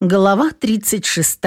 Глава 36.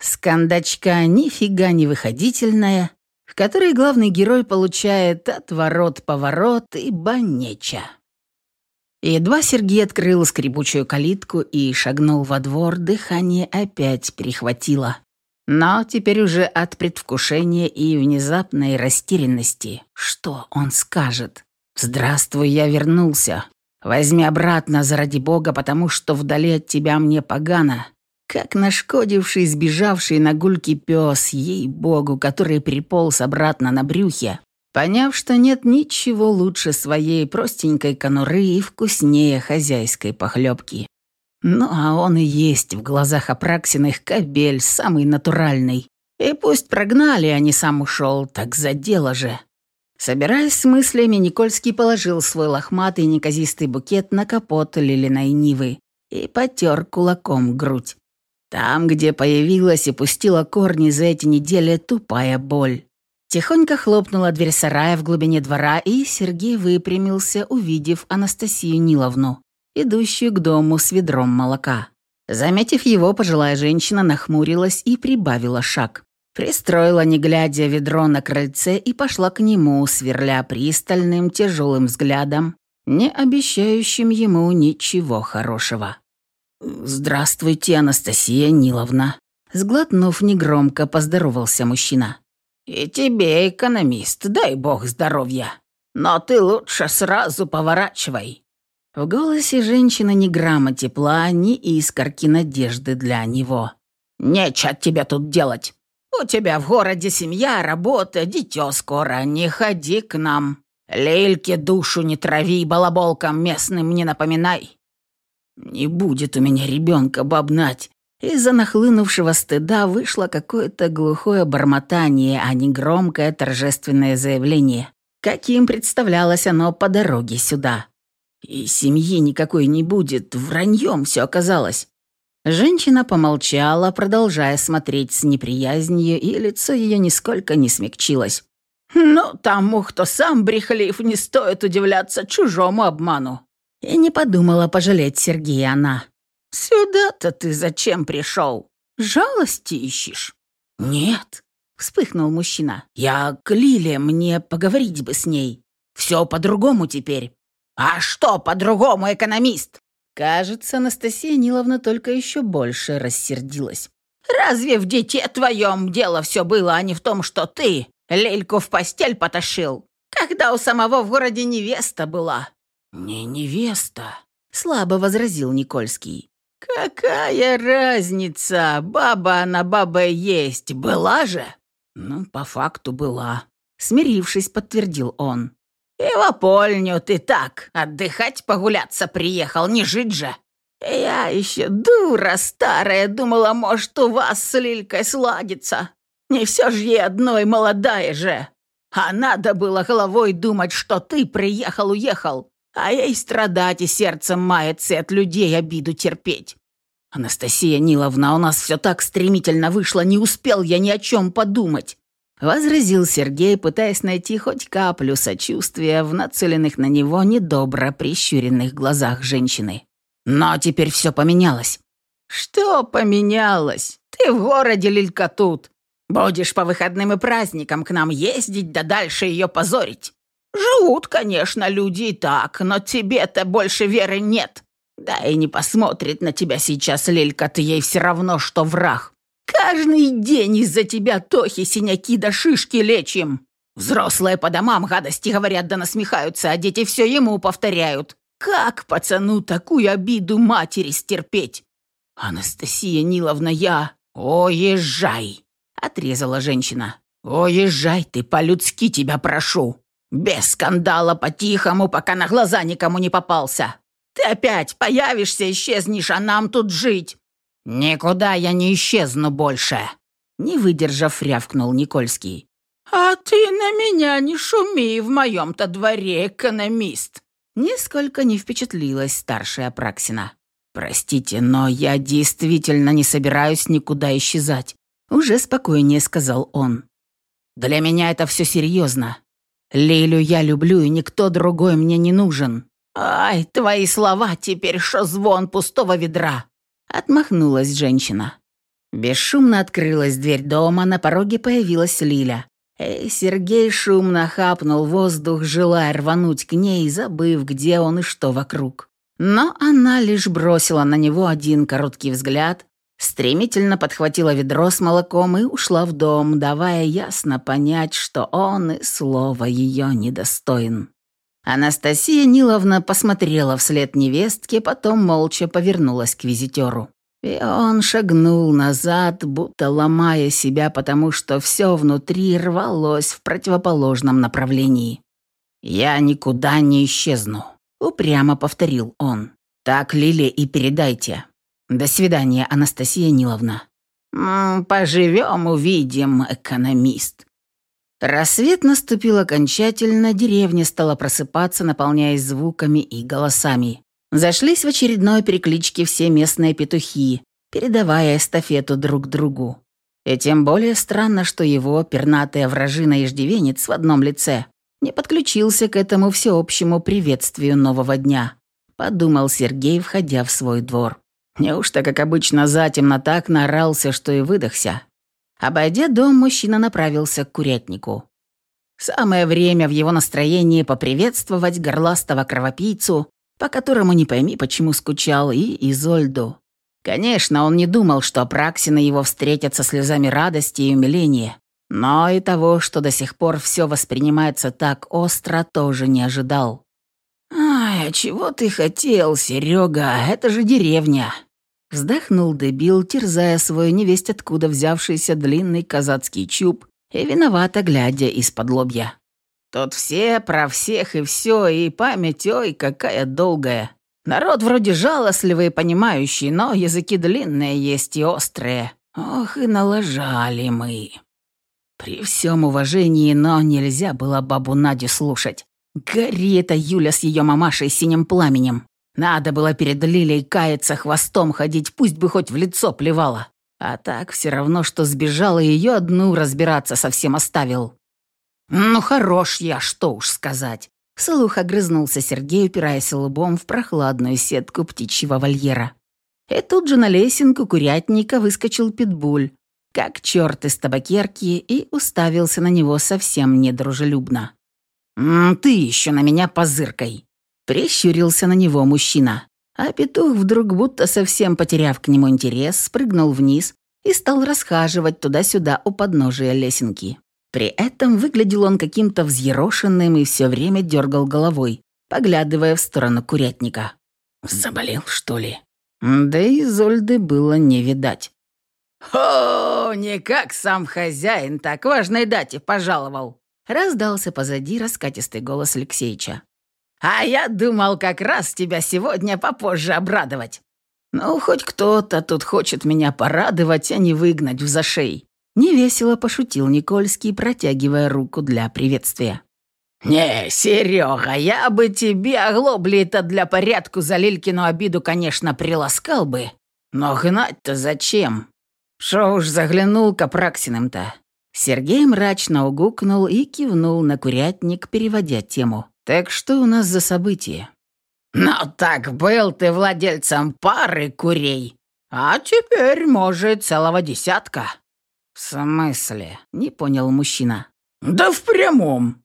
Скандачка нифига не выходительная, в которой главный герой получает отворот-поворот и банеча. Едва Сергей открыл скрипучую калитку и шагнул во двор, дыхание опять перехватило. Но теперь уже от предвкушения и внезапной растерянности. Что он скажет? «Здравствуй, я вернулся. Возьми обратно, заради Бога, потому что вдали от тебя мне погано. Как нашкодивший, сбежавший на гульки пес, ей-богу, который приполз обратно на брюхе, поняв, что нет ничего лучше своей простенькой конуры и вкуснее хозяйской похлебки. Ну, а он и есть в глазах Апраксиных кобель, самый натуральный. И пусть прогнали, а не сам ушел, так за дело же. Собираясь с мыслями, Никольский положил свой лохматый неказистый букет на капот лилиной нивы и потер кулаком грудь. Там, где появилась и пустила корни за эти недели тупая боль. Тихонько хлопнула дверь сарая в глубине двора, и Сергей выпрямился, увидев Анастасию Ниловну, идущую к дому с ведром молока. Заметив его, пожилая женщина нахмурилась и прибавила шаг. Пристроила, не глядя, ведро на крыльце и пошла к нему, сверля пристальным тяжелым взглядом, не обещающим ему ничего хорошего. «Здравствуйте, Анастасия Ниловна», — сглотнув негромко, поздоровался мужчина. «И тебе, экономист, дай бог здоровья. Но ты лучше сразу поворачивай». В голосе женщины ни грамма тепла, ни искорки надежды для него. «Нечего тебе тут делать. У тебя в городе семья, работа, дитё скоро. Не ходи к нам. Лельке душу не трави, балаболкам местным не напоминай. Не будет у меня ребенка бабнать. Из-за нахлынувшего стыда вышло какое-то глухое бормотание, а не громкое торжественное заявление, каким представлялось оно по дороге сюда. И семьи никакой не будет, враньем все оказалось. Женщина помолчала, продолжая смотреть с неприязнью, и лицо ее нисколько не смягчилось. «Ну, тому, кто сам брехлив, не стоит удивляться чужому обману». И не подумала пожалеть Сергея она. «Сюда-то ты зачем пришел? Жалости ищешь?» «Нет», — вспыхнул мужчина. «Я к Лиле, мне поговорить бы с ней. Все по-другому теперь». «А что по-другому, экономист? Кажется, Анастасия Ниловна только еще больше рассердилась. «Разве в дите твоем дело все было, а не в том, что ты Лельку в постель потащил, когда у самого в городе невеста была?» «Не невеста», — слабо возразил Никольский. «Какая разница? Баба она баба есть. Была же?» «Ну, по факту была», — смирившись, подтвердил он. «И в ты так, отдыхать погуляться приехал, не жить же!» «Я еще дура старая, думала, может, у вас с Лилькой сладится. Не все же ей одной молодая же. А надо было головой думать, что ты приехал-уехал, а ей страдать и сердцем мается и от людей обиду терпеть. Анастасия Ниловна, у нас все так стремительно вышло, не успел я ни о чем подумать. Возразил Сергей, пытаясь найти хоть каплю сочувствия в нацеленных на него недобро прищуренных глазах женщины. Но теперь все поменялось. «Что поменялось? Ты в городе Лилька тут. Будешь по выходным и праздникам к нам ездить, да дальше ее позорить. Живут, конечно, люди и так, но тебе-то больше веры нет. Да и не посмотрит на тебя сейчас Лилька, ты ей все равно, что враг. Каждый день из-за тебя тохи, синяки да шишки лечим. Взрослые по домам гадости говорят да насмехаются, а дети все ему повторяют. Как пацану такую обиду матери стерпеть? Анастасия Ниловна, я... Уезжай, отрезала женщина. Уезжай ты, по-людски тебя прошу. Без скандала, по-тихому, пока на глаза никому не попался. Ты опять появишься, исчезнешь, а нам тут жить. «Никуда я не исчезну больше!» Не выдержав, рявкнул Никольский. «А ты на меня не шуми в моем-то дворе, экономист!» Нисколько не впечатлилась старшая Праксина. «Простите, но я действительно не собираюсь никуда исчезать», уже спокойнее сказал он. «Для меня это все серьезно. Лилю я люблю, и никто другой мне не нужен. Ай, твои слова теперь шо звон пустого ведра. Отмахнулась женщина. Бесшумно открылась дверь дома, на пороге появилась Лиля. И Сергей шумно хапнул воздух, желая рвануть к ней, забыв, где он и что вокруг. Но она лишь бросила на него один короткий взгляд, стремительно подхватила ведро с молоком и ушла в дом, давая ясно понять, что он и слова ее недостоин. Анастасия Ниловна посмотрела вслед невестке, потом молча повернулась к визитеру. И он шагнул назад, будто ломая себя, потому что все внутри рвалось в противоположном направлении. «Я никуда не исчезну», — упрямо повторил он. «Так, Лиле, и передайте. До свидания, Анастасия Ниловна». «Поживем, увидим, экономист». Рассвет наступил окончательно, деревня стала просыпаться, наполняясь звуками и голосами. Зашлись в очередной перекличке все местные петухи, передавая эстафету друг другу. И тем более странно, что его пернатая вражина-иждивенец в одном лице не подключился к этому всеобщему приветствию нового дня, подумал Сергей, входя в свой двор. Неужто, как обычно, затемно так наорался, что и выдохся? Обойдя дом, мужчина направился к курятнику. Самое время в его настроении поприветствовать горластого кровопийцу по которому не пойми, почему скучал, и Изольду. Конечно, он не думал, что Праксина его встретят со слезами радости и умиления, но и того, что до сих пор все воспринимается так остро, тоже не ожидал. «Ай, а чего ты хотел, Серега? Это же деревня!» Вздохнул дебил, терзая свой невесть откуда взявшийся длинный казацкий чуб и виновато глядя из-под лобья. Тут все про всех и все, и память, ой, какая долгая. Народ вроде жалостливый и понимающий, но языки длинные есть и острые. Ох, и налажали мы. При всем уважении, но нельзя было бабу Надю слушать. Гори это Юля с ее мамашей синим пламенем. Надо было перед Лилей каяться хвостом ходить, пусть бы хоть в лицо плевала. А так все равно, что сбежала ее одну разбираться совсем оставил. «Ну, хорош я, что уж сказать!» Вслух огрызнулся Сергей, упираясь лбом в прохладную сетку птичьего вольера. И тут же на лесенку курятника выскочил питбуль, как черт из табакерки, и уставился на него совсем недружелюбно. «Ты еще на меня позыркой!» Прищурился на него мужчина. А петух вдруг, будто совсем потеряв к нему интерес, спрыгнул вниз и стал расхаживать туда-сюда у подножия лесенки. При этом выглядел он каким-то взъерошенным и все время дергал головой, поглядывая в сторону курятника. «Заболел, что ли?» Да и Зольды было не видать. «О, не как сам хозяин так важной дате пожаловал!» Раздался позади раскатистый голос Алексеича. «А я думал как раз тебя сегодня попозже обрадовать. Ну, хоть кто-то тут хочет меня порадовать, а не выгнать в зашей. Невесело пошутил Никольский, протягивая руку для приветствия. «Не, Серега, я бы тебе оглобли-то для порядку за Лилькину обиду, конечно, приласкал бы. Но гнать-то зачем? Шо уж заглянул к Апраксиным-то?» Сергей мрачно угукнул и кивнул на курятник, переводя тему. «Так что у нас за событие?» «Ну так был ты владельцем пары курей, а теперь, может, целого десятка». «В смысле?» — не понял мужчина. «Да в прямом.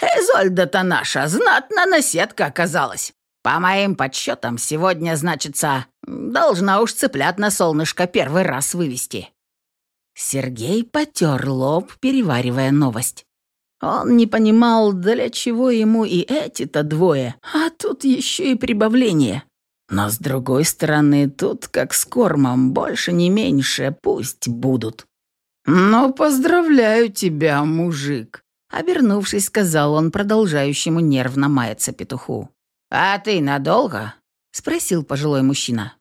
Эзольда-то наша знатно наседка оказалась. По моим подсчетам, сегодня, значится, должна уж цыплят на солнышко первый раз вывести». Сергей потер лоб, переваривая новость. Он не понимал, для чего ему и эти-то двое, а тут еще и прибавление. Но с другой стороны, тут как с кормом, больше не меньше, пусть будут. «Ну, поздравляю тебя, мужик», — обернувшись, сказал он продолжающему нервно маяться петуху. «А ты надолго?» — спросил пожилой мужчина.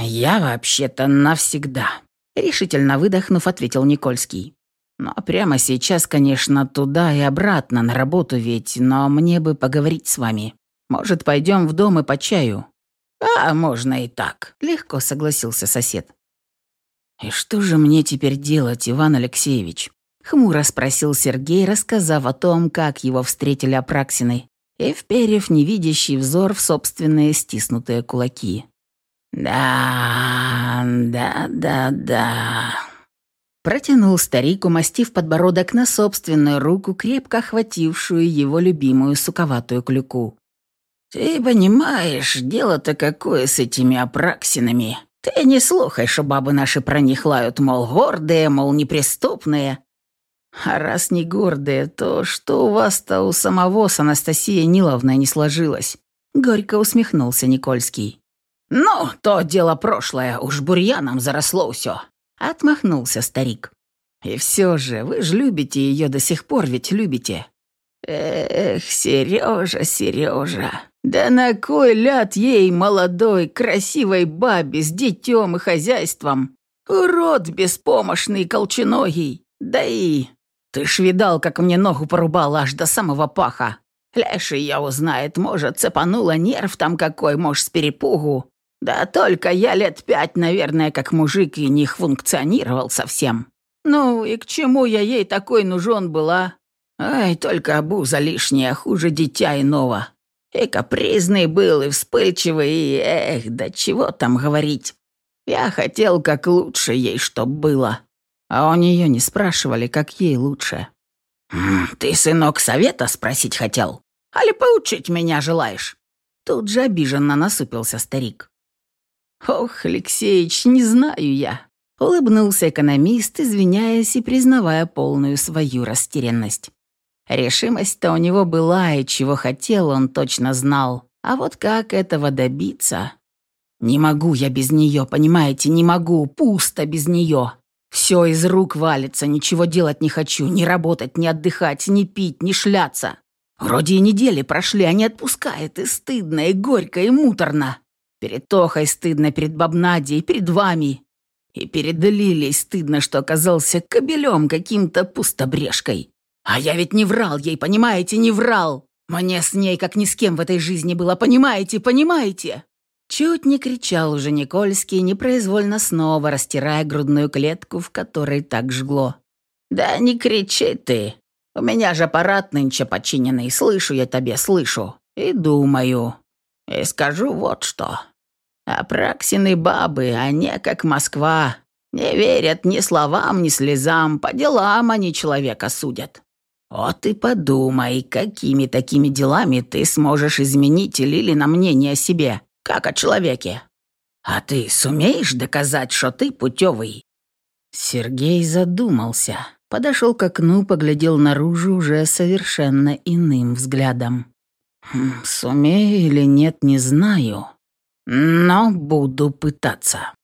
«Я вообще-то навсегда», — решительно выдохнув, ответил Никольский. «Но прямо сейчас, конечно, туда и обратно на работу ведь, но мне бы поговорить с вами. Может, пойдем в дом и по чаю?» «А, можно и так», — легко согласился сосед. «И что же мне теперь делать, Иван Алексеевич?» — хмуро спросил Сергей, рассказав о том, как его встретили Апраксины, и вперев невидящий взор в собственные стиснутые кулаки. «Да, «Да, да, да, да», Протянул старик, умастив подбородок на собственную руку, крепко охватившую его любимую суковатую клюку. «Ты понимаешь, дело-то какое с этими апраксинами. Ты не слухай, что бабы наши про них лают, мол, гордые, мол, неприступные. А раз не гордые, то что у вас-то у самого с Анастасией Ниловной не сложилось?» Горько усмехнулся Никольский. «Ну, то дело прошлое, уж бурьяном заросло все. Отмахнулся старик. «И все же, вы же любите ее до сих пор, ведь любите». «Эх, Сережа, Сережа, да на кой ляд ей, молодой, красивой бабе с детем и хозяйством? Урод беспомощный, колченогий. Да и... Ты ж видал, как мне ногу порубала аж до самого паха. Леший я узнает, может, цепанула нерв там какой, может, с перепугу. Да только я лет пять, наверное, как мужик и не функционировал совсем. Ну и к чему я ей такой нужен была? Ай, только обуза лишняя, хуже дитя иного. И капризный был, и вспыльчивый, и эх, да чего там говорить. Я хотел как лучше ей, чтоб было. А у нее не спрашивали, как ей лучше. «Ты, сынок, совета спросить хотел? Али поучить меня желаешь?» Тут же обиженно насупился старик. «Ох, Алексеич, не знаю я», — улыбнулся экономист, извиняясь и признавая полную свою растерянность. Решимость-то у него была, и чего хотел, он точно знал. А вот как этого добиться? «Не могу я без нее, понимаете, не могу, пусто без нее. Все из рук валится, ничего делать не хочу, ни работать, ни отдыхать, ни пить, ни шляться. Вроде и недели прошли, а не отпускает, и стыдно, и горько, и муторно. Перед Тохой стыдно, перед Бабнадей, перед вами. И перед Лилей стыдно, что оказался кобелем каким-то пустобрежкой. А я ведь не врал ей, понимаете, не врал. Мне с ней как ни с кем в этой жизни было, понимаете, понимаете?» Чуть не кричал уже Никольский, непроизвольно снова растирая грудную клетку, в которой так жгло. «Да не кричи ты. У меня же аппарат нынче починенный, слышу я тебе, слышу. И думаю. И скажу вот что. А Праксины бабы, они как Москва. Не верят ни словам, ни слезам, по делам они человека судят. Вот и подумай, какими такими делами ты сможешь изменить Лили на мнение о себе, как о человеке. А ты сумеешь доказать, что ты путевый? Сергей задумался, подошел к окну, поглядел наружу уже совершенно иным взглядом. «Хм, «Сумею или нет, не знаю», но буду пытаться.